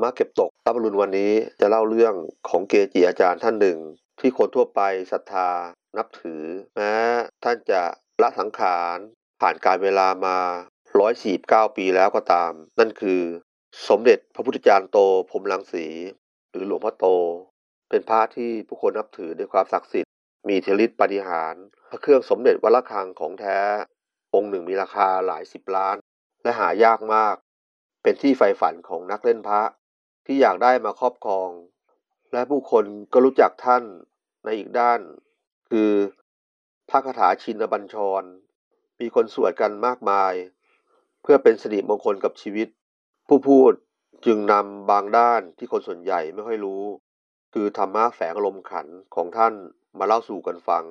รมะเก็บตกรับรุนวันนี้จะเล่าเรื่องของเกจิอาจารย์ท่านหนึ่ง ที่คนทั่วไปศรัทธา นับถือแม้ท่านจะละสังขารผ่านการเวลามา149 ปีแล้วก็ตาม นั่นคือ สมเด็จพระพุทธจารย์โตพรมลังสี หรือหลวงพ่อโต เป็นพระที่ผู้คนนับถือด้วยความศักดิ์สิทธิ์มีเทลิตปฏิหาร พระเครื่องสมเด็จวัดระฆังของแท้ องค์หนึ่งมีราคาหลายสิบล้าน และหายากมาก เป็นที่ใฝ่ฝันของนักเล่นพระ ที่อยากได้มาครอบครอง และผู้คนก็รู้จักท่านในอีกด้าน คือพระคาถาชินบัญชร มีคนสวดกันมากมาย เพื่อเป็นสิริมงคลกับชีวิต ผู้พูดจึงนำบางด้านที่คนส่วนใหญ่ไม่ค่อยรู้ คือธรรมะแฝงอารมณ์ขันของท่านมาเล่าสู่กันฟัง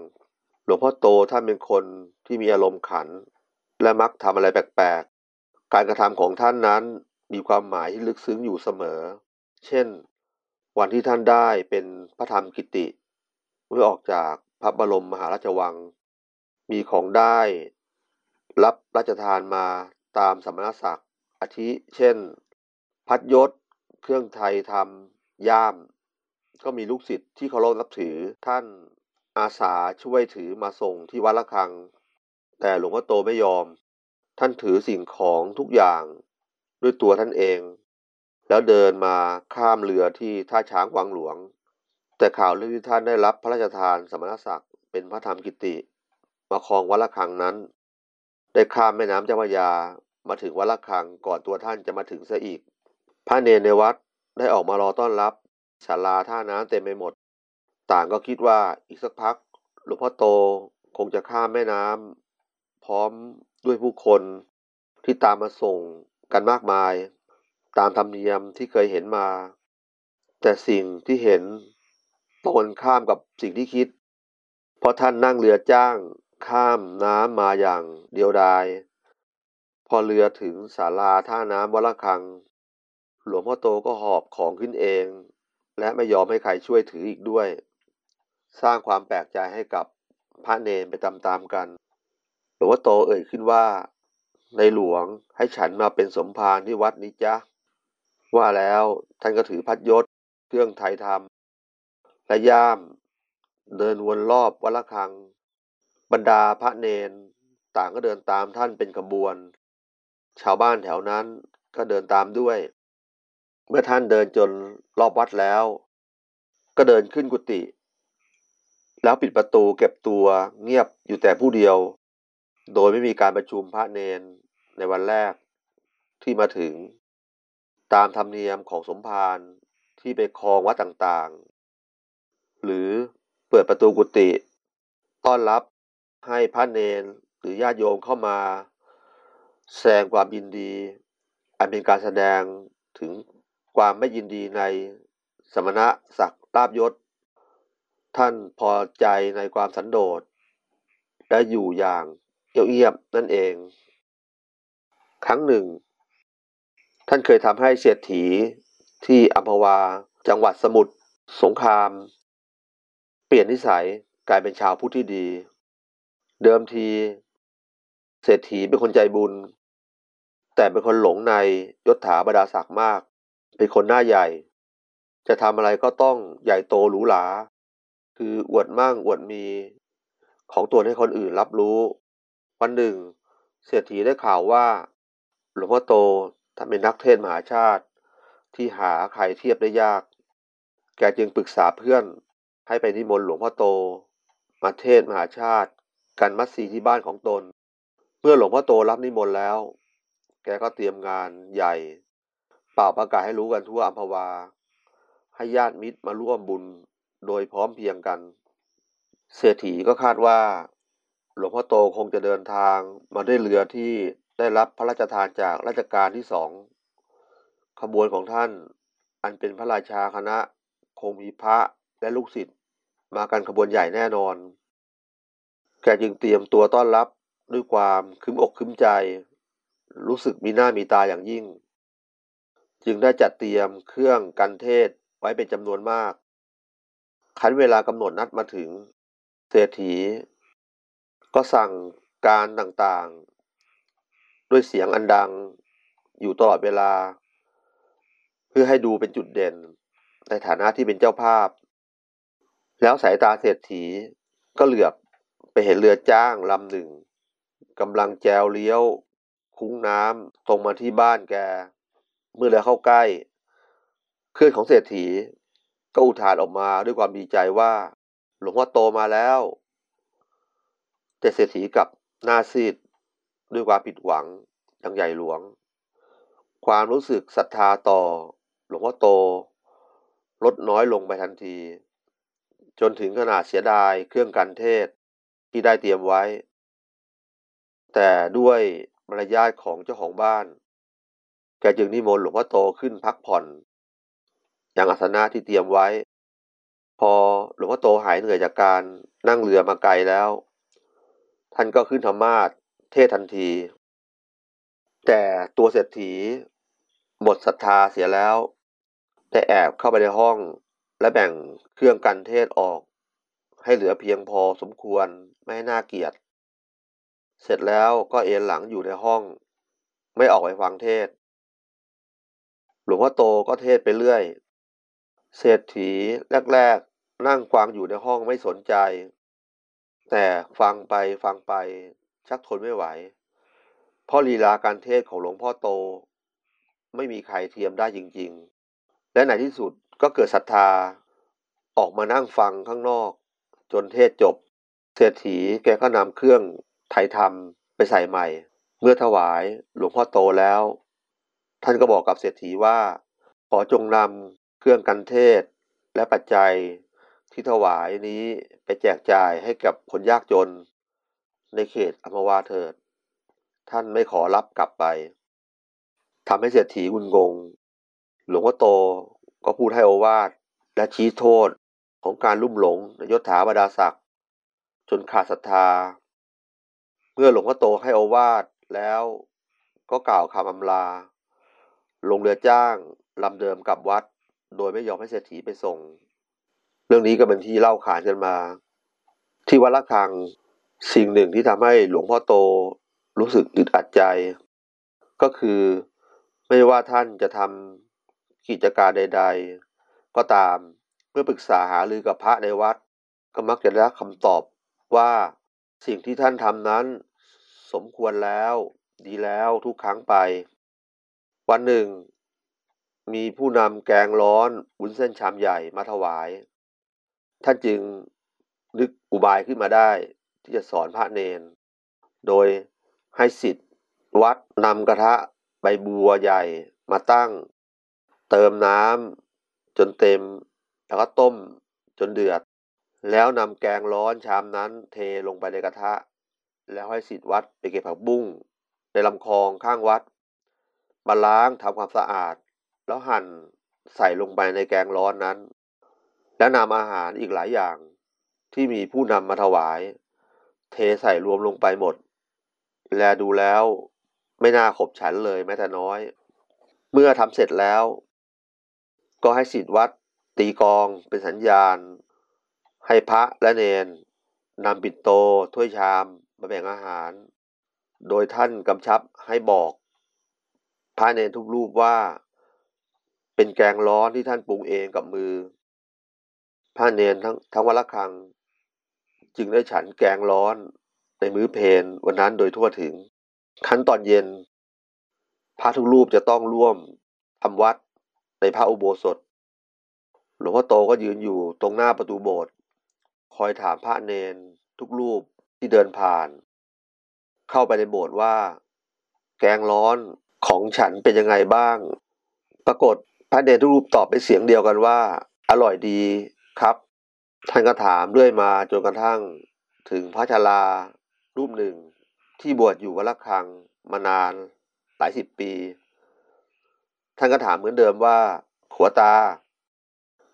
หลวงพ่อโตท่านเป็นคนที่มีอารมณ์ขัน และมักทำอะไรแปลกๆ การกระทำของท่านนั้นมีความหมายที่ลึกซึ้งอยู่เสมอ เช่น วันที่ท่านได้เป็นพระธรรมกิติ เมื่อออกจากพระบรมมหาราชวัง มีของได้รับราชทานมาตามสมณศักดิ์อาทิ เช่น พัดยศ เครื่องไทยทำย่าม ก็มีลูกศิษย์ที่เคารพนับถือท่านอาสาช่วยถือมาส่งที่วัดละคัง แต่หลวงพ่อโตไม่ยอม ท่านถือสิ่งของทุกอย่าง ด้วยตัวท่านเอง แล้วเดินมาข้ามเรือที่ท่าช้างวังหลวง แต่ข่าวเรื่องที่ท่านได้รับพระราชทานสมณศักดิ์เป็นพระธรรมกิติ มาครองวัดละคังนั้น ได้ข้ามแม่น้ำเจ้าพระยามาถึงวัดละคังก่อนตัวท่านจะมาถึงซะอีก พระเนรในวัดได้ออกมารอต้อนรับศาลาท่าน้ำเต็มไปหมด ต่างก็คิดว่าอีกสักพักหลวงพ่อโตคงจะข้ามแม่น้ำพร้อมด้วยผู้คนที่ตามมาส่งกันมากมาย ตามธรรมเนียมที่เคยเห็นมา แต่สิ่งที่เห็นตรงข้ามกับสิ่งที่คิด เพราะท่านนั่งเรือจ้างข้ามน้ำมาอย่างเดียวดาย พอเรือถึงศาลาท่าน้ำวัดละคัง หลวงพ่อโตก็หอบของขึ้นเอง และไม่ยอมให้ใครช่วยถืออีกด้วย สร้างความแปลกใจให้กับพระเนนไปตามๆกัน หลวงพ่อโตเอ่ยขึ้นว่า ในหลวงให้ฉันมาเป็นสมภารที่วัดนี้จ้ะ ว่าแล้วท่านก็ถือพัดยศ เครื่องไทยธรรม และย่าม เดินวนรอบวัดละคัง บรรดาพระเนน ต่างก็เดินตามท่านเป็นขบวน ชาวบ้านแถวนั้นก็เดินตามด้วย เมื่อท่านเดินจนรอบวัดแล้ว ก็เดินขึ้นกุฏิแล้วปิดประตูเก็บตัวเงียบอยู่แต่ผู้เดียว โดยไม่มีการประชุมพระเนนในวันแรกที่มาถึง ตามธรรมเนียมของสมภารที่ไปคลองวัดต่างๆ หรือเปิดประตูกุฏิต้อนรับให้พระเนนหรือญาติโยมเข้ามา แสดงความยินดี อันเป็นการแสดงถึงความไม่ยินดีในสมณะศักดิ์ลาบยศ ท่านพอใจในความสันโดษและอยู่อย่างเงียบๆนั่นเอง ครั้งหนึ่ง ท่านเคยทำให้เศรษฐีที่อัมพวา จังหวัดสมุทรสงคราม เปลี่ยนนิสัยกลายเป็นชาวพุทธที่ดี เดิมที เศรษฐีเป็นคนใจบุญ แต่เป็นคนหลงในยศถาบรรดาศักดิ์มาก เป็นคนหน้าใหญ่ จะทำอะไรก็ต้องใหญ่โตหรูหราคืออวดมั่งอวดมีของตัวให้คนอื่นรับรู้ วันหนึ่ง เศรษฐีได้ข่าวว่า หลวงพ่อโต ท่านเป็นนักเทศมหาชาติ ที่หาใครเทียบได้ยาก แกจึงปรึกษาเพื่อนให้ไปนิมนต์หลวงพ่อโต มาเทศมหาชาติ กันมัดสีที่บ้านของตน เมื่อหลวงพ่อโตรับนิมนต์แล้ว แกก็เตรียมงานใหญ่ เป่าประกาศให้รู้กันทั่วอัมพวา ให้ญาติมิตรมาร่วมบุญโดยพร้อมเพียงกัน เศรษฐีก็คาดว่า หลวงพ่อโตคงจะเดินทางมาด้วยเรือที่ ได้รับพระราชทานจากราชการที่สองขบวนของท่านอันเป็นพระราชาคณะ คงมีพระและลูกศิษย์มากันขบวนใหญ่แน่นอน แกจึงเตรียมตัวต้อนรับด้วยความคึมอกคึมใจ รู้สึกมีหน้ามีตาอย่างยิ่ง จึงได้จัดเตรียมเครื่องกันเทศไว้เป็นจำนวนมาก คันเวลากำหนดนัดมาถึง เศรษฐี ก็สั่งการต่าง ด้วยเสียงอันดังอยู่ตลอดเวลา เพื่อให้ดูเป็นจุดเด่น ในฐานะที่เป็นเจ้าภาพ แล้วสายตาเศรษฐีก็เหลือบไปเห็นเรือจ้างลำหนึ่งกำลังแจวเลี้ยว คุ้งน้ำตรงมาที่บ้านแก เมื่อเรือเข้าใกล้ เพื่อนของเศรษฐี ก็อุทานออกมาด้วยความดีใจว่า หลวงพ่อโตมาแล้ว แต่เศรษฐีกับหน้าซีด ด้วยความผิดหวังอย่างใหญ่หลวง ความรู้สึกศรัทธาต่อ หลวงพ่อโต ลดน้อยลงไปทันที จนถึงขนาดเสียดายเครื่องกันเทศที่ได้เตรียมไว้ แต่ด้วยมารยาทของเจ้าของบ้าน แกจึงนิมนต์หลวงพ่อโตขึ้นพักผ่อน อย่างอาสนะที่เตรียมไว้ พอหลวงพ่อโตหายเหนื่อยจากการนั่งเรือมาไกลแล้ว ท่านก็ขึ้นธรรมาส เทศทันที แต่ตัวเศรษฐีหมดศรัทธาเสียแล้วได้แอบเข้าไปในห้อง และแบ่งเครื่องกันเทศออก ให้เหลือเพียงพอสมควรไม่ให้น่าเกียด เสร็จแล้วก็เอนหลังอยู่ในห้อง ไม่ออกไปฟังเทศ หลวงพ่อโตก็เทศไปเรื่อย เศรษฐีแรกๆนั่งฟังอยู่ในห้องไม่สนใจ แต่ฟังไปฟังไป ชักทนไม่ไหว เพราะลีลาการเทศของหลวงพ่อโต ไม่มีใครเทียมได้จริง ๆ และในที่สุดก็เกิดศรัทธาออกมานั่งฟังข้างนอก จนเทศจบ เศรษฐีแกก็นำเครื่องไถธรรมไปใส่ใหม่ เมื่อถวายหลวงพ่อโตแล้ว ท่านก็บอกกับเศรษฐีว่า ขอจงนำเครื่องกันเทศและปัจจัยที่ถวายนี้ไปแจกจ่ายให้กับคนยากจน ในเขตอัมวาเถิด ท่านไม่ขอรับกลับไปทำให้เศรษฐีงุนงง หลวงพ่อโตก็พูดให้โอวาทและชี้โทษของการลุ่มหลงในยศถาบรรดาศักดิ์จนขาดศรัทธา เมื่อหลวงพ่อโตให้โอวาทแล้วก็กล่าวคำอำลา ลงเรือจ้างลำเดิมกลับวัด โดยไม่ยอมให้เศรษฐีไปส่ง เรื่องนี้ก็เป็นที่เล่าขานกันมา ที่วัดละคัง สิ่งหนึ่งที่ทำให้หลวงพ่อโตรู้สึกอึดอัดใจ ก็คือไม่ว่าท่านจะทำกิจการใด ๆ ก็ตามเมื่อปรึกษาหารือกับพระในวัด ก็มักจะได้คำตอบว่าสิ่งที่ท่านทำนั้น สมควรแล้วดีแล้วทุกครั้งไป วันหนึ่ง มีผู้นำแกงร้อนวุ้นเส้นชามใหญ่มาถวาย ท่านจึงนึกอุบายขึ้นมาได้ ที่จะสอนพระเนน โดยให้สิทธิ์วัดนำกระทะใบบัวใหญ่มาตั้ง เติมน้ำจนเต็ม แล้วก็ต้มจนเดือด แล้วนำแกงร้อนชามนั้นเทลงไปในกระทะ แล้วให้สิทธิ์วัดไปเก็บผักบุ้งในลำคลองข้างวัด มาล้างทำความสะอาด แล้วหั่นใส่ลงไปในแกงร้อนนั้น แล้วนำอาหารอีกหลายอย่างที่มีผู้นำมาถวาย เทใส่รวมลงไปหมด แลดูแล้ว ไม่น่าขบฉันเลยแม้แต่น้อย เมื่อทำเสร็จแล้ว ก็ให้สิทธิวัด ตีกองเป็นสัญญาณ ให้พระและเนนนำปิดโตถ้วยชามมาแบ่งอาหาร โดยท่านกำชับให้บอก พระเนนทุกรูปว่า เป็นแกงร้อนที่ท่านปรุงเองกับมือพระเนนทั้งทั้งวัละครัง จึงได้ฉันแกงร้อนในมื้อเพนวันนั้นโดยทั่วถึงขั้นตอนเย็น พระทุกรูปจะต้องร่วมทำวัดในพระอุโบสถ หลวงพ่อโตก็ยืนอยู่ตรงหน้าประตูโบสถ์คอยถามพระเนนทุกรูปที่เดินผ่าน เข้าไปในโบสถ์ว่า แกงร้อนของฉันเป็นยังไงบ้าง ปรากฏพระเนนทุกรูปตอบเป็นเสียงเดียวกันว่า อร่อยดีครับ ท่านก็ถามเรื่อยมาจนกระทั่งถึงพระชาลารูปหนึ่ง ที่บวชอยู่วัดละคังมานานหลายสิบปี ท่านก็ถามเหมือนเดิมว่า ขัวตา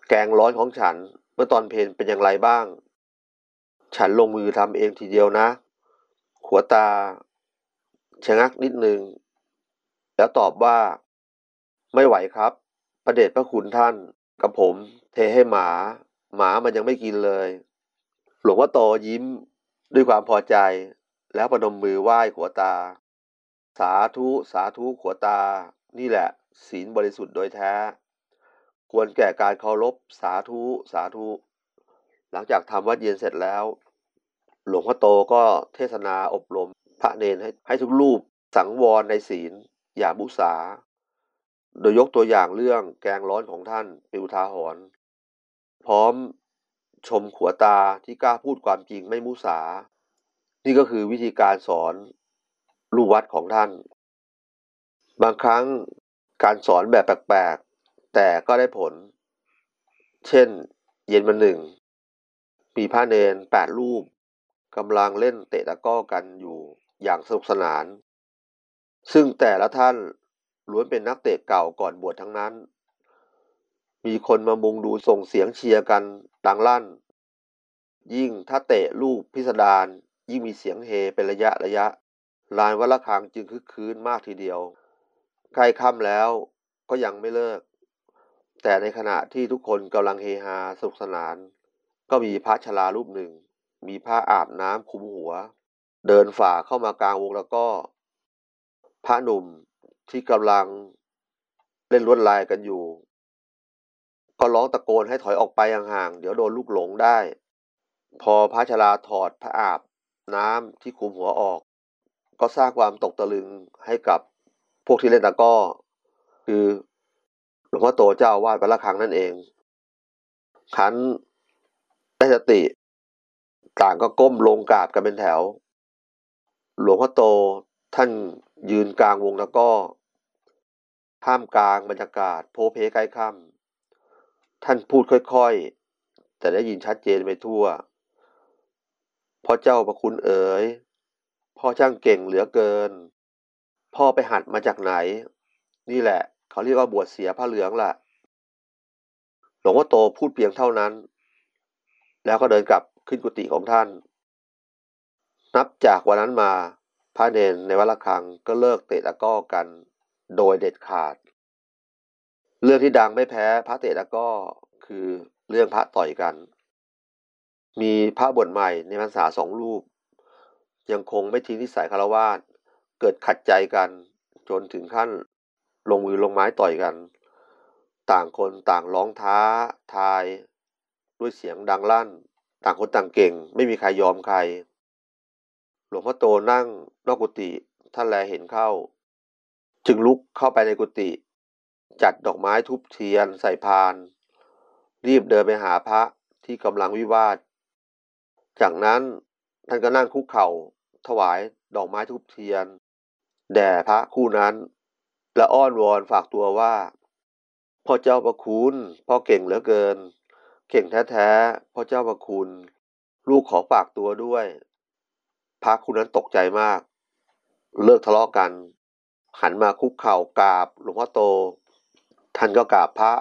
แกงร้อนของฉันเมื่อตอนเพนเป็นอย่างไรบ้าง ฉันลงมือทำเองทีเดียวนะ ขัวตาชะงักนิดนึง แล้วตอบว่า ไม่ไหวครับ ประเดชพระคุณท่าน กับผม เทให้หมา หมามันยังไม่กินเลย หลวงพ่อโตยิ้มด้วยความพอใจ แล้วประนมมือไหว้ขัวตา สาธุสาธุขัวตา นี่แหละ ศีลบริสุทธิ์โดยแท้ ควรแก่การเคารพสาธุสาธุ หลังจากทำวัดเย็นเสร็จแล้ว หลวงพ่อโตก็เทศนาอบรม พระเนนให้ให้ทุกรูปสังวรในศีล อย่ามุสาโดยยกตัวอย่างเรื่องแกงร้อนของท่านเป็นอุทาหรณ์ พร้อมชมขัวตาที่กล้าพูดความจริงไม่มุสา นี่ก็คือวิธีการสอนลูกวัดของท่าน บางครั้งการสอนแบบแปลกๆ แต่ก็ได้ผล เช่น เย็นวันหนึ่ง มีพระเนนแปดรูปกำลังเล่นเตะตะก้อกันอยู่อย่างสนุกสนาน ซึ่งแต่ละท่านล้วนเป็นนักเตะเก่าก่อนบวชทั้งนั้น มีคนมามุงดูส่งเสียงเชียร์กันดังลั่น ยิ่งถ้าเตะลูกพิสดารยิ่งมีเสียงเฮเป็นระยะระยะ ลานวัดละคังจึงคึกคืนมากทีเดียว ใกล้ค่ำแล้วก็ยังไม่เลิก แต่ในขณะที่ทุกคนกำลังเฮฮาสนุกสนาน ก็มีพระชรารูปหนึ่ง มีผ้าอาบน้ำคลุมหัว เดินฝ่าเข้ามากลางวงแล้วก็ พระหนุ่มที่กำลังเล่นลวดลายกันอยู่ ก็ร้องตะโกนให้ถอยออกไปห่างๆเดี๋ยวโดนลูกหลงได้ พอพระชราถอดพระอาบน้ำที่คุมหัวออก ก็สร้างความตกตะลึงให้กับพวกที่เล่นตะก้อ คือหลวงพ่อโตเจ้าอาวาดวัดละคังนั่นเอง ขันได้สติ ต่างก็ก้มลงกราบกันเป็นแถว หลวงพ่อโตท่านยืนกลางวงตะก้อท่ามกลางบรรยากาศโพเพใกล้ค่ำ ท่านพูดค่อยๆ แต่ได้ยินชัดเจนไปทั่วพ่อเจ้าประคุณเอ๋ย พ่อช่างเก่งเหลือเกิน พ่อไปหัดมาจากไหน นี่แหละ เขาเรียกว่าบวชเสียผ้าเหลืองล่ะ หลวงพ่อโตพูดเพียงเท่านั้น แล้วก็เดินกลับขึ้นกุฏิของท่าน นับจากวันนั้นมาพระเนนในวัดละคังก็เลิกเตะตะก้อกัน โดยเด็ดขาด เรื่องที่ดังไม่แพ้พระเตะตะก้อคือเรื่องพระต่อยกัน มีพระบวชใหม่ในพรรษาสองรูป ยังคงไม่ทิ้งนิสัยคารวาสเกิดขัดใจกันจนถึงขั้นลงมือลงไม้ต่อยกัน ต่างคนต่างร้องท้าทาย ด้วยเสียงดังลั่น ต่างคนต่างเก่ง ไม่มีใครยอมใคร หลวงพ่อโตนั่งนอกกุฏิท่านแลเห็นเข้า จึงลุกเข้าไปในกุฏิ จัดดอกไม้ทุบเทียนใส่พาน รีบเดินไปหาพระที่กำลังวิวาท จากนั้นท่านก็นั่งคุกเข่า ถวายดอกไม้ทุบเทียน แด่พระคู่นั้น และอ้อนวอนฝากตัวว่า พ่อเจ้าประคุณพ่อเก่งเหลือเกิน เก่งแท้ๆพ่อเจ้าประคุณ ลูกขอฝากตัวด้วย พระคู่นั้นตกใจมาก เลิกทะเลาะกัน หันมาคุกเข่ากราบหลวงพ่อโต ท่านก็กราบพระ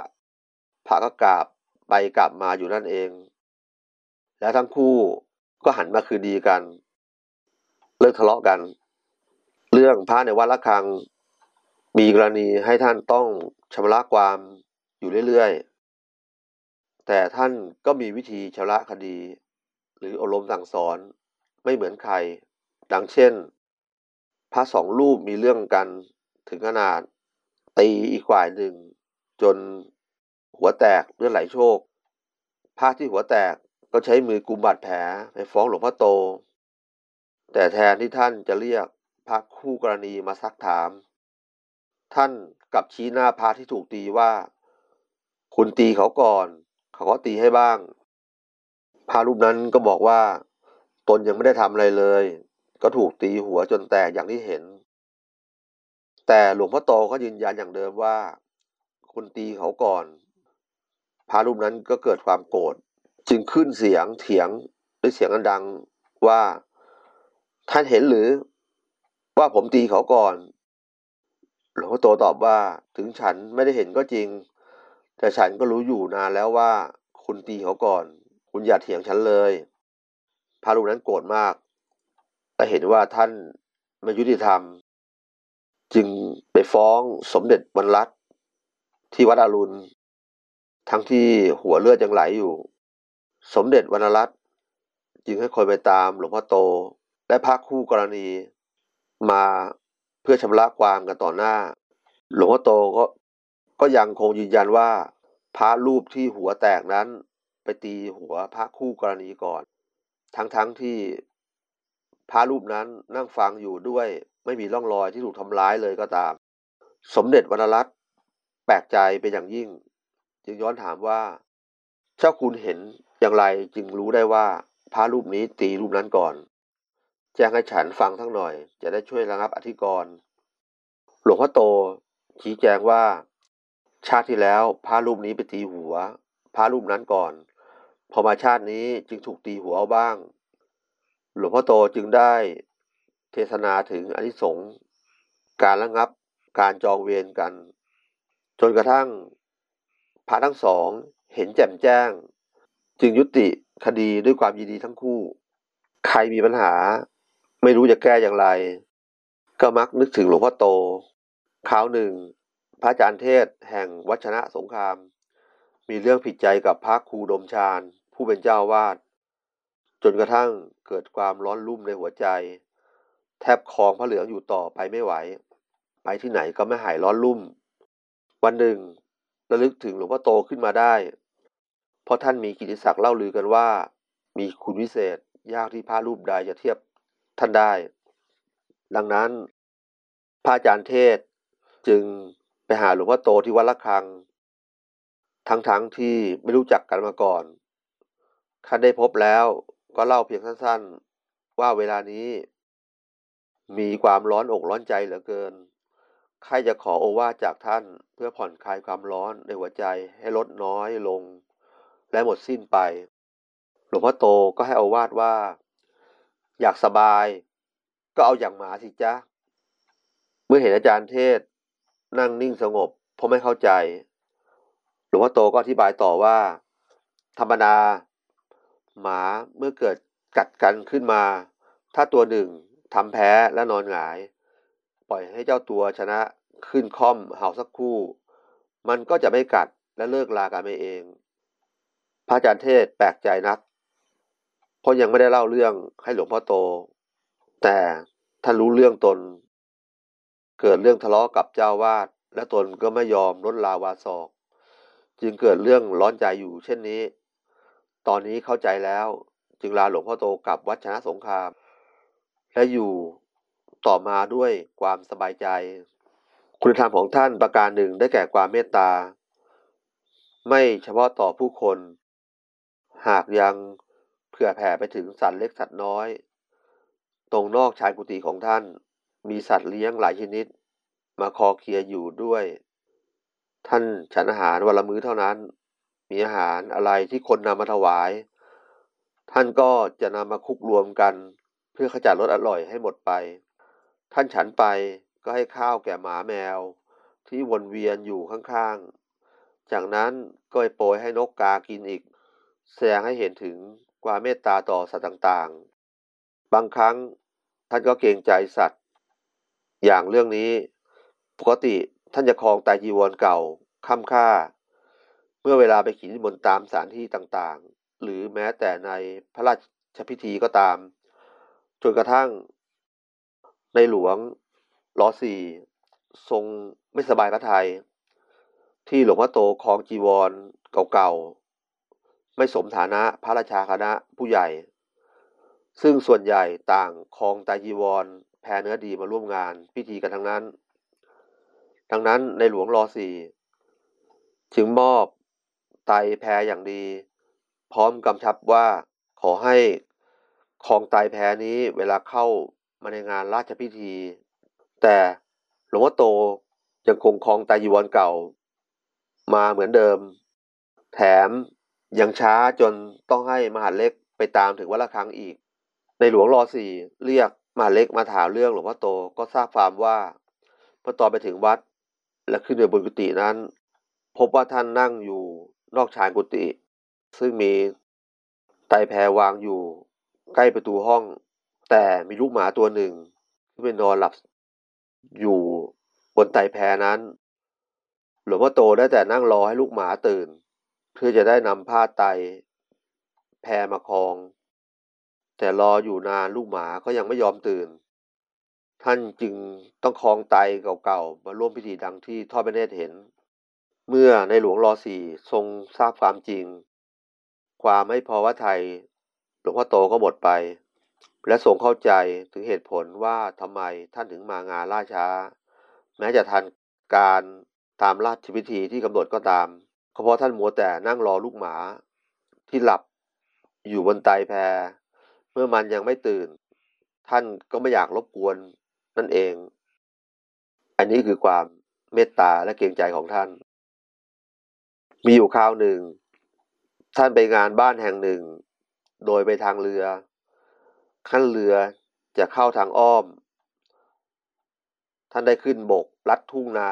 พระก็กราบไปกลับมาอยู่นั่นเอง แล้วทั้งคู่ก็หันมาคืนดีกัน เลิกทะเลาะกัน เรื่องพระในวัดละคัง มีกรณีให้ท่านต้องชำระความอยู่เรื่อยๆ แต่ท่านก็มีวิธีชำระคดี หรืออบรมสั่งสอนไม่เหมือนใคร ดังเช่น พระสองรูปมีเรื่องกันถึงขนาดตีอีกฝ่ายหนึ่ง จนหัวแตกเลือดไหลโชคพระที่หัวแตกก็ใช้มือกุมบาดแผลไปฟ้องหลวงพ่อโต แต่แทนที่ท่านจะเรียกพระคู่กรณีมาซักถาม ท่านกลับชี้หน้าพระที่ถูกตีว่า คุณตีเขาก่อน เขาก็ตีให้บ้าง พระรูปนั้นก็บอกว่า ตนยังไม่ได้ทำอะไรเลย ก็ถูกตีหัวจนแตกอย่างที่เห็น แต่หลวงพ่อโตก็ยืนยันอย่างเดิมว่า คุณตีเขาก่อน พระรูปนั้นก็เกิดความโกรธจึงขึ้นเสียงเถียงด้วยเสียงอันดังว่าท่านเห็นหรือว่าผมตีเขาก่อน หลวงพ่อโตตอบว่าถึงฉันไม่ได้เห็นก็จริง แต่ฉันก็รู้อยู่นานแล้วว่า คุณตีเขาก่อน คุณอย่าเถียงฉันเลย พระรูปนั้นโกรธมากและเห็นว่าท่านไม่ยุติธรรม จึงไปฟ้องสมเด็จบรรลัต ที่วัดอรุณ ทั้งที่หัวเลือดยังไหลอยู่ สมเด็จวรรณรัตน์จึงให้คนไปตามหลวงพ่อโต และพระคู่กรณีมาเพื่อชำระความกันต่อหน้า หลวงพ่อโตก็ก็ยังคงยืนยันว่า พระรูปที่หัวแตกนั้น ไปตีหัวพระคู่กรณีก่อน ทั้งๆทที่พระรูปนั้นนั่งฟังอยู่ด้วยไม่มีร่องรอยที่ถูกทำร้ายเลยก็ตาม สมเด็จวรรณรัตน์ แปลกใจเป็นอย่างยิ่ง จึงย้อนถามว่า เจ้าคุณเห็นอย่างไรจึงรู้ได้ว่าพระรูปนี้ตีรูปนั้นก่อน แจ้งให้ฉันฟังทั้งหน่อย จะได้ช่วยระงับอธิกรณ์หลวงพ่อโต ชี้แจงว่า ชาติที่แล้วพระรูปนี้ไปตีหัว พระรูปนั้นก่อน พอมาชาตินี้จึงถูกตีหัวเอาบ้าง หลวงพ่อโตจึงได้เทศนาถึงอนิสงส์การระงับการจองเวรกัน จนกระทั่งพระทั้งสองเห็นแจ่มแจ้ง จึงยุติคดีด้วยความยินดีทั้งคู่ ใครมีปัญหา ไม่รู้จะแก้อย่างไร ก็มักนึกถึงหลวงพ่อโตคราวหนึ่ง พระอาจารย์เทศแห่งวัชนะสงคราม มีเรื่องผิดใจกับพระครูดมชาญผู้เป็นเจ้าวาด จนกระทั่งเกิดความร้อนรุ่มในหัวใจ แทบคลองพระเหลืองอยู่ต่อไปไม่ไหว ไปที่ไหนก็ไม่หายร้อนรุ่ม วันหนึ่งระลึกถึงหลวงพ่อโตขึ้นมาได้ เพราะท่านมีกิติศักดิ์เล่าลือกันว่า มีคุณวิเศษยากที่พระรูปใดจะเทียบท่านได้ ดังนั้น พระอาจารย์เทศจึงไปหาหลวงพ่อโตที่วัดละคัง ทั้งๆทที่ไม่รู้จักกันมาก่อนท่านได้พบแล้วก็เล่าเพียงสั้นๆ ว่าเวลานี้ มีความร้อนอกร้อนใจเหลือเกิน ใครจะขอโอวาจากท่านเพื่อผ่อนคลายความร้อนในหัวใจให้ลดน้อยลง และหมดสิ้นไป หลวงพ่อโตก็ให้อวาดว่า อยากสบาย ก็เอาอย่างหมาสิจ๊ะ เมื่อเห็นอาจารย์เทศ นั่งนิ่งสงบ เพราะไม่เข้าใจ หลวงพ่อโตก็อธิบายต่อว่า ธรรมดาหมาเมื่อเกิดกัดกันขึ้นมา ถ้าตัวหนึ่งทำแพ้และนอนหงาย ปล่อยให้เจ้าตัวชนะขึ้นคอมเห่าสักคู่ มันก็จะไม่กัดและเลิกลากันไปเอง พระอาจารย์เทศแปลกใจนัก เพราะยังไม่ได้เล่าเรื่องให้หลวงพ่อโต แต่ท่านรู้เรื่องตน เกิดเรื่องทะเลาะกับเจ้าวาดและตนก็ไม่ยอมลดลาวาศอก จึงเกิดเรื่องร้อนใจอยู่เช่นนี้ ตอนนี้เข้าใจแล้วจึงลาหลวงพ่อโตกลับวัดชนะสงคราม และอยู่ ต่อมาด้วยความสบายใจ คุณธรรมของท่านประการหนึ่งได้แก่ความเมตตา ไม่เฉพาะต่อผู้คน หากยังเผื่อแผ่ไปถึงสัตว์เล็กสัตว์น้อย ตรงนอกชายกุฏิของท่าน มีสัตว์เลี้ยงหลายชนิด มาคอเคลียอยู่ด้วย ท่านฉันอาหารวันละมื้อเท่านั้น มีอาหารอะไรที่คนนำมาถวาย ท่านก็จะนำมาคุกรวมกันเพื่อขจัดรสอร่อยให้หมดไป ท่านฉันไปก็ให้ข้าวแก่หมาแมว ที่วนเวียนอยู่ข้างๆ จากนั้นก็ไปโปรยให้นกกากินอีก แสดงให้เห็นถึงความเมตตาต่อสัตว์ต่างๆ บางครั้งท่านก็เกรงใจสัตว์ อย่างเรื่องนี้ ปกติท่านจะคลองตายจีวรเก่าค่ำค่า เมื่อเวลาไปขีดบนตามสถานที่ต่างๆ หรือแม้แต่ในพระราชพิธีก็ตามจนกระทั่ง ในหลวงรอสี่ทรงไม่สบายพระทยัยที่หลวงพ่อโตคลองจีวรเก่าๆ ไม่สมฐานะพระราชาคณะผู้ใหญ่ ซึ่งส่วนใหญ่ต่างคลองตาจีวรแพรเนื้อดีมาร่วมงานพิธีกันทั้งนั้น ดังนั้นในหลวงรอสี่จึงมอบไตแพรอย่างดี พร้อมกำชับว่าขอให้คลองไตแพรนี้เวลาเข้า มาในงานราชพิธี แต่หลวงพ่อโตยังคงคลองไตจีวรเก่า มาเหมือนเดิม แถมยังช้าจนต้องให้มหาเล็กไปตามถึงวัดละครั้งอีก ในหลวงรอสี่เรียกมหาเล็กมาถามเรื่องหลวงพ่อโตก็ทราบความว่าพอตอนไปถึงวัด และขึ้นไปบนกุฏินั้น พบว่าท่านนั่งอยู่นอกชานกุฏิซึ่งมีไตแพรวางอยู่ใกล้ประตูห้อง แต่มีลูกหมาตัวหนึ่งที่เป็นอนหลับอยู่บนไตแพรนั้น หลวงพ่อโตได้แต่นั่งรอให้ลูกหมาตื่น เพื่อจะได้นำผ้าไตแพรมาคลอง แต่รออยู่นานลูกหมาก็ยังไม่ยอมตื่น ท่านจึงต้องคลองไตเก่าๆมาร่วมพิธีดังที่ทอดพระเนตรเห็น เมื่อในหลวงรอสี่ทรงทราบความจริง ความไม่พอว่าไทย หลวงพ่อโตก็หมดไป และทรงเข้าใจถึงเหตุผลว่าทำไมท่านถึงมางานล่าช้า แม้จะทันการตามราชพิธีที่กำหนดก็ตามเพราะท่านมัวแต่นั่งรอลูกหมา ที่หลับอยู่บนไตแพร เมื่อมันยังไม่ตื่น ท่านก็ไม่อยากรบกวนนั่นเอง อันนี้คือความเมตตาและเกรงใจของท่าน มีอยู่คราวหนึ่ง ท่านไปงานบ้านแห่งหนึ่ง โดยไปทางเรือ ขั้นเรือจะเข้าทางอ้อม ท่านได้ขึ้นบกลัดทุ่งนา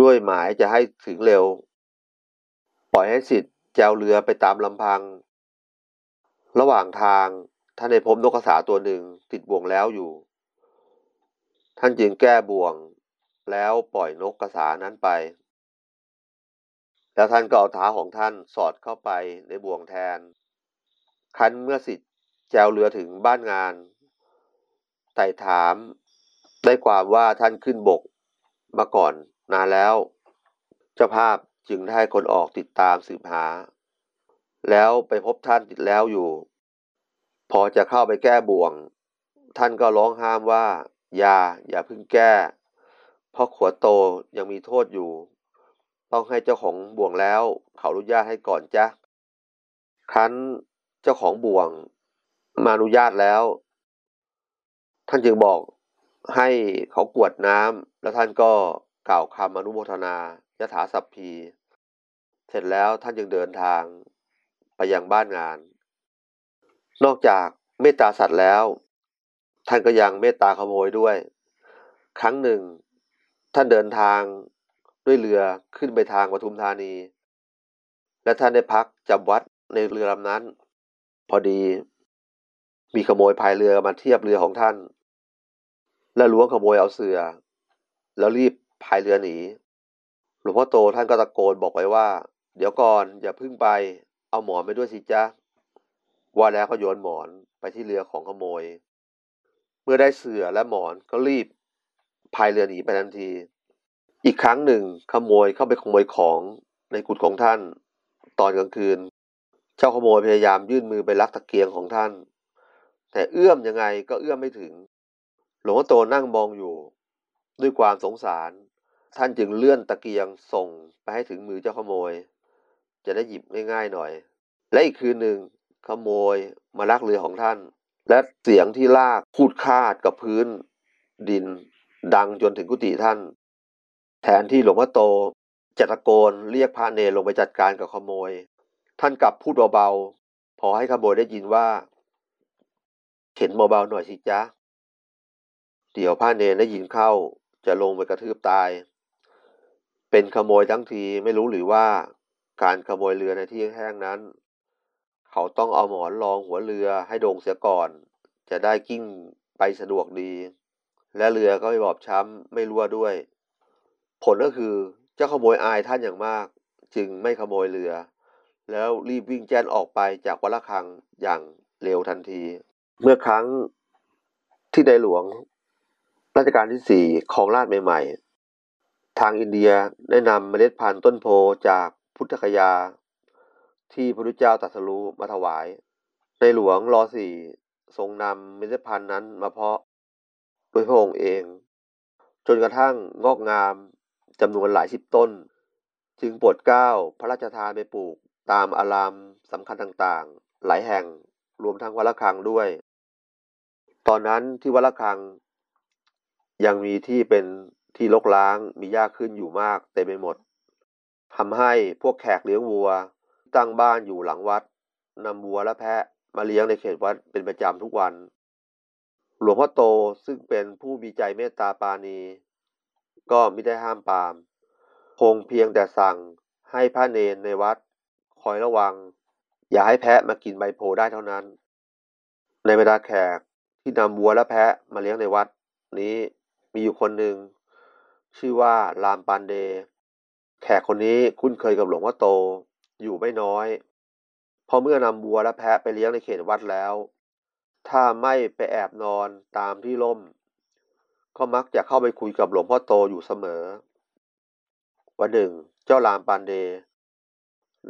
ด้วยหมายจะให้ถึงเร็ว ปล่อยให้สิทธิ์แจวเรือไปตามลำพัง ระหว่างทางท่านได้พบนกกระสาตัวหนึ่งติดบ่วงแล้วอยู่ ท่านจึงแก้บ่วงแล้วปล่อยนกกระสานั้นไป แล้วท่านก็เอาเท้าของท่านสอดเข้าไปในบ่วงแทน คันเมื่อสิทธิ์แจวเรือถึงบ้านงาน ไต่ถามได้ความว่าท่านขึ้นบกมาก่อนนานแล้ว เจ้าภาพจึงได้คนออกติดตามสืบหา แล้วไปพบท่านติดแล้วอยู่ พอจะเข้าไปแก้บ่วง ท่านก็ร้องห้ามว่า อย่าอย่าพิ่งแก้ เพราะขวโตยังมีโทษอยู่ ต้องให้เจ้าของบ่วงแล้ว เขาอนุญาตให้ก่อนจ้ะครั้น เจ้าของบ่วงมาอนุญาตแล้ว ท่านจึงบอกให้เขากวดน้ำแล้วท่านก็กล่าวคำอนุโมทนายถาสัพพี เสร็จแล้วท่านจึงเดินทางไปยังบ้านงาน นอกจากเมตตาสัตว์แล้ว ท่านก็ยังเมตตาขโมยด้วย ครั้งหนึ่ง ท่านเดินทางด้วยเรือขึ้นไปทางปทุมธานี และท่านได้พักจำวัดในเรือลำนั้น พอดีมีขโมยพายเรือมาเทียบเรือของท่าน และล้วงขโมยเอาเสือ แล้วรีบพายเรือหนี หลวงพ่อโตท่านก็ตะโกนบอกไว้ว่า เดี๋ยวก่อนอย่าพึ่งไป เอาหมอนไปด้วยสิจ๊ะว่าแล้วก็โยนหมอนไปที่เรือของขโมย เมื่อได้เสือและหมอนก็รีบพายเรือหนีไปทันที อีกครั้งหนึ่งขโมยเข้าไปขโมยของในกุฏของท่าน ตอนกลางคืน เจ้าขโมยพยายามยื่นมือไปลักตะเกียงของท่าน แต่เอื้อมยังไงก็เอื้อมไม่ถึง หลวงพ่อโตนั่งมองอยู่ ด้วยความสงสาร ท่านจึงเลื่อนตะเกียงส่งไปให้ถึงมือเจ้าขโมย จะได้หยิบง่ายๆหน่อย และอีกคืนหนึ่งขโมยมาลักเรือของท่าน และเสียงที่ลากพูดคาดกับพื้น ดิน ดังจนถึงกุฏิท่าน แทนที่หลวงพ่อโตจะตะโกนเรียกพระเนรลงไปจัดการกับขโมย ท่านกลับพูดเบาๆ พอให้ขโมยได้ยินว่าเข็นเบาๆหน่อยสิจ๊ะ เดี๋ยวพระเนรได้ยินเข้า จะลงไปกระทืบตาย เป็นขโมยทั้งทีไม่รู้หรือว่า การขโมยเรือในที่แห้งนั้น เขาต้องเอาหมอนรองหัวเรือให้โด่งเสียก่อน จะได้กิ้งไปสะดวกดี และเรือก็ไม่บอบช้ำไม่รั่วด้วย ผลก็คือเจ้าขโมยอายท่านอย่างมาก จึงไม่ขโมยเรือ แล้วรีบวิ่งแจ้นออกไปจากวัดละคังอย่างเร็วทันที เมื่อครั้งที่ในหลวงรัชกาลที่สี่ของราชใหม่ๆ ทางอินเดียได้นำเมล็ดพันธุ์ต้นโพจากพุทธคยา ที่พระพุทธเจ้าตรัสรู้มาถวาย ในหลวงรอสี่ทรงนำเมล็ดพันธุ์นั้นมาเพาะโดยพระองค์เอง จนกระทั่งงอกงามจำนวนหลายสิบต้น จึงโปรดเกล้าพระราชทานไปปลูก ตามอารามสำคัญต่างๆ หลายแห่งรวมทั้งวัดละคังด้วย ตอนนั้นที่วัดละคัง ยังมีที่เป็นที่ลกล้างมีหญ้าขึ้นอยู่มากเต็มไปหมดทำให้พวกแขกเลี้ยงวัว ตั้งบ้านอยู่หลังวัดนำวัวและแพะมาเลี้ยงในเขตวัดเป็นประจำทุกวัน หลวงพ่อโตซึ่งเป็นผู้มีใจเมตตาปาณี ก็ไม่ได้ห้ามปาม คงเพียงแต่สั่งให้พระเนนในวัด อยระวัง อย่าให้แพะมากินใบโพได้เท่านั้น ในบรรดาแขกที่นำวัวและแพะมาเลี้ยงในวัด นี้มีอยู่คนหนึ่ง ชื่อว่าลามปานเด แขกคนนี้คุ้นเคยกับหลวงพ่อโตอยู่ไม่น้อยพอเมื่อนำบัวและแพะไปเลี้ยงในเขตวัดแล้ว ถ้าไม่ไปแอบนอนตามที่ร่ม ก็มักจะเข้าไปคุยกับหลวงพ่อโตอยู่เสมอ วันหนึ่ง เจ้ารามปานเด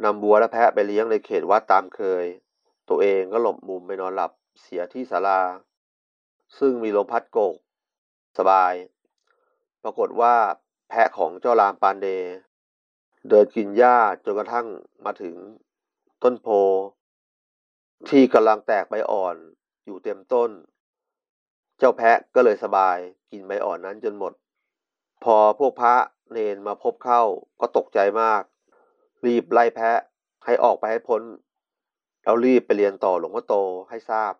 นำบัวและแพะไปเลี้ยงในเขตวัดตามเคย ตัวเองก็หลบมุมไปนอนหลับเสียที่ศาลา ซึ่งมีลมพัดโกก สบาย ปรากฏว่าแพะของเจ้ารามปานเด เดินกินหญ้าจนกระทั่งมาถึงต้นโพ ที่กำลังแตกใบอ่อนอยู่เต็มต้น เจ้าแพะก็เลยสบายกินใบอ่อนนั้นจนหมด พอพวกพระเนนมาพบเข้าก็ตกใจมาก รีบไล่แพะให้ออกไปให้พ้นแล้วรีบไปเรียนต่อหลวงพ่อโตให้ทราบ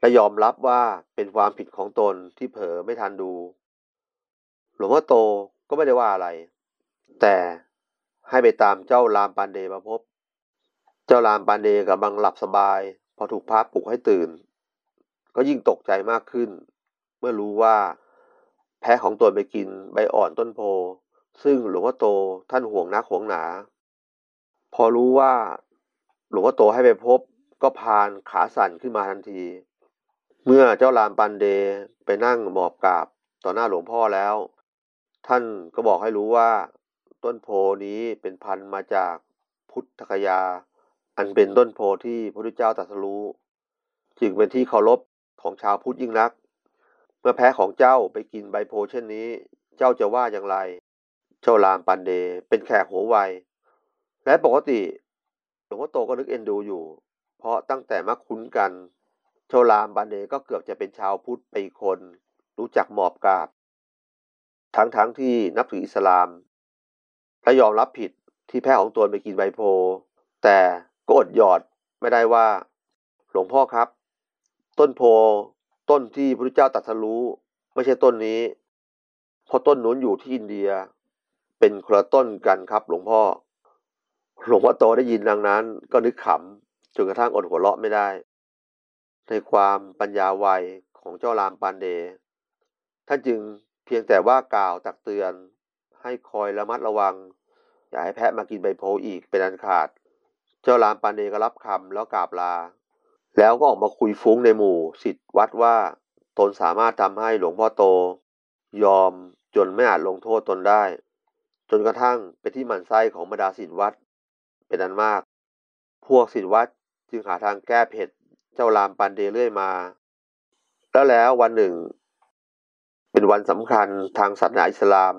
และยอมรับว่าเป็นความผิดของตนที่เผลอไม่ทันดู หลวงพ่อโตก็ไม่ได้ว่าอะไร แต่ให้ไปตามเจ้ารามปานเดมาพบ เจ้ารามปานเดกำลังหลับสบาย พอถูกพระปลุกให้ตื่น ก็ยิ่งตกใจมากขึ้น เมื่อรู้ว่า แพะของตนไปกินใบอ่อนต้นโพ ซึ่งหลวงพ่อโตท่านห่วงนักห่วงหนา พอรู้ว่าหลวงพ่อโตให้ไปพบก็พานขาสั่นขึ้นมาทันที เมื่อเจ้ารามปันเดไปนั่งหมอบกราบต่อหน้าหลวงพ่อแล้ว ท่านก็บอกให้รู้ว่า ต้นโพนี้เป็นพันธุ์มาจากพุทธคยา อันเป็นต้นโพที่พระพุทธเจ้าตรัสรู้จึงเป็นที่เคารพของชาวพุทธยิ่งนัก เมื่อแพ้ของเจ้าไปกินใบโพเช่นนี้ เจ้าจะว่าอย่างไร เจ้ารามปันเดเป็นแขกหัวไว และปกติหลวงพ่อโตก็นึกเอ็นดูอยู่ เพราะตั้งแต่มาคุ้นกัน เจ้ารามปันเดก็เกือบจะเป็นชาวพุทธไปคน รู้จักหมอบกราบ ทั้งๆทที่นับถืออิสลามและยอมรับผิดที่แพ้ของตนไปกินใบโพ แต่ก็อดหยอดไม่ได้ว่า หลวงพ่อครับ ต้นโพต้นที่พระเจ้าตรัสรู้ ไม่ใช่ต้นนี้เพราะต้นนู้นอยู่ที่อินเดีย เป็นคนละต้นกันครับหลวงพ่อ หลวงพ่อโตได้ยินดังนั้น ก็นึกขำจนกระทั่งอดหัวเราะไม่ได้ ในความปัญญาไวของเจ้ารามปานเด ท่านจึงเพียงแต่ว่ากล่าวตักเตือน ให้คอยระมัดระวัง อย่าให้แพะมากินใบโพอีกเป็นอันขาด เจ้ารามปานเดก็รับคำแล้วกราบลา แล้วก็ออกมาคุยฟุ้งในหมู่สิทธิ์วัดว่าตนสามารถทำให้หลวงพ่อโต ยอมจนไม่อาจลงโทษตนได้ จนกระทั่งเป็นที่หมั่นไส้ของบรรดาสิทธิวัดเป็นอันมาก พวกสิทธิวัดจึงหาทางแก้เผ็ดเจ้ารามปันเดเรื่อยมา แล้วแล้ววันหนึ่ง เป็นวันสำคัญทางศาสนาอิสลาม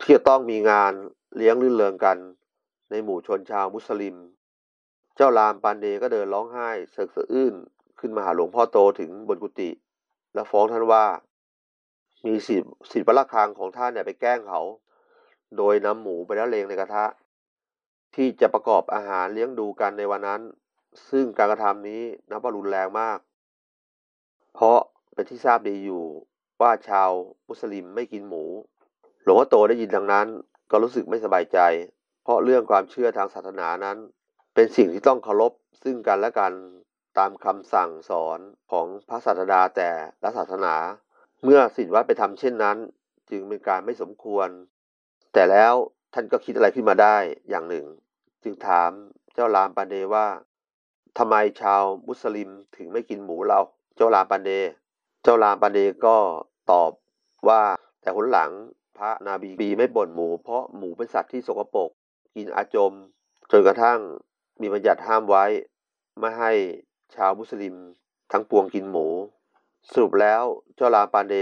ที่จะต้องมีงานเลี้ยงลื่นเริงกัน ในหมู่ชนชาวมุสลิม เจ้ารามปันเดก็เดินร้องไห้เสกสะอื้นขึ้นมาหาหลวงพ่อโตถึงบนกุฏิและฟ้องท่านว่า มีสิทธิ์สิทธิประคังของท่านเนี่ยไปแกล้งเขา โดยนำหมูไปละเลงในกระทะ ที่จะประกอบอาหารเลี้ยงดูกันในวันนั้น ซึ่งการกระทำนี้นับว่ารุนแรงมาก เพราะเป็นที่ทราบดีอยู่ว่าชาวมุสลิมไม่กินหมู หลวงพ่อโตได้ยินดังนั้นก็รู้สึกไม่สบายใจ เพราะเรื่องความเชื่อทางศาสนานั้น เป็นสิ่งที่ต้องเคารพซึ่งกันและกันตามคำสั่งสอนของพระศาสดาแต่ละศาสนา เมื่อสิทธิวัดไปทำเช่นนั้น จึงเป็นการไม่สมควร แต่แล้วท่านก็คิดอะไรขึ้นมาได้อย่างหนึ่ง จึงถามเจ้ารามปันเดว่าทำไมชาวมุสลิมถึงไม่กินหมูเรา เจ้ารามปันเด เจ้ารามปันเดก็ตอบว่าแต่คนหลังพระนาบีบีไม่บ่นหมู เพราะหมูเป็นสัตว์ที่สกปรกกินอาจม จนกระทั่งมีบัญญัติห้ามไว้ ไม่ให้ชาวมุสลิมทั้งปวงกินหมู สรุปแล้วเจ้าลาปานเด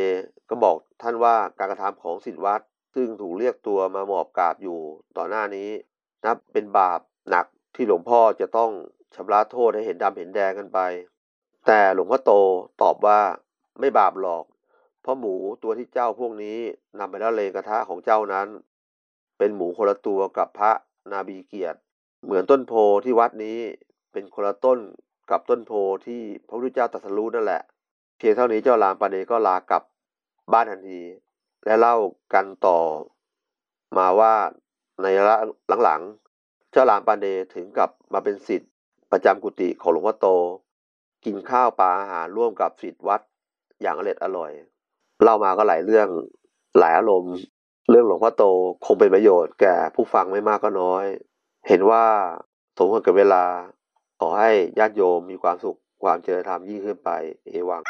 ก็บอกท่านว่าการกระทำของสิทธิวัด ซึ่งถูกเรียกตัวมาหมอบกราบอยู่ต่อหน้านี้ นับเป็นบาปหนักที่หลวงพ่อจะต้องชำระโทษให้เห็นดำเห็นแดงกันไป แต่หลวงพ่อโตตอบว่าไม่บาปหรอก เพราะหมูตัวที่เจ้าพวกนี้นำไปละเลงกระทะของเจ้านั้น เป็นหมูคนละตัวกับพระนาบีเกียรติ เหมือนต้นโพที่วัดนี้เป็นคนละต้นกับต้นโพที่พระพุทธเจ้าตรัสรู้นั่นแหละ เพียงเท่านี้เจ้าลามปาเนก็ลากลับบ้านทันที และเล่ากันต่อมาว่าในระหลังๆ เจ้าลามปานเนถึงกับมาเป็นสิทธิ์ประจำกุฏิของหลวงพ่อโต กินข้าวปลาอาหารร่วมกับสิทธิ์วัดอย่างอร่อยอร่อย เล่ามาก็หลายเรื่องหลายอารมณ์ เรื่องหลวงพ่อโตคงเป็นประโยชน์แก่ผู้ฟังไม่มากก็น้อย เห็นว่าสมควรกับเวลา ขอให้ญาติโยมมีความสุขความเจริญธรรมยิ่งขึ้นไป เอวัง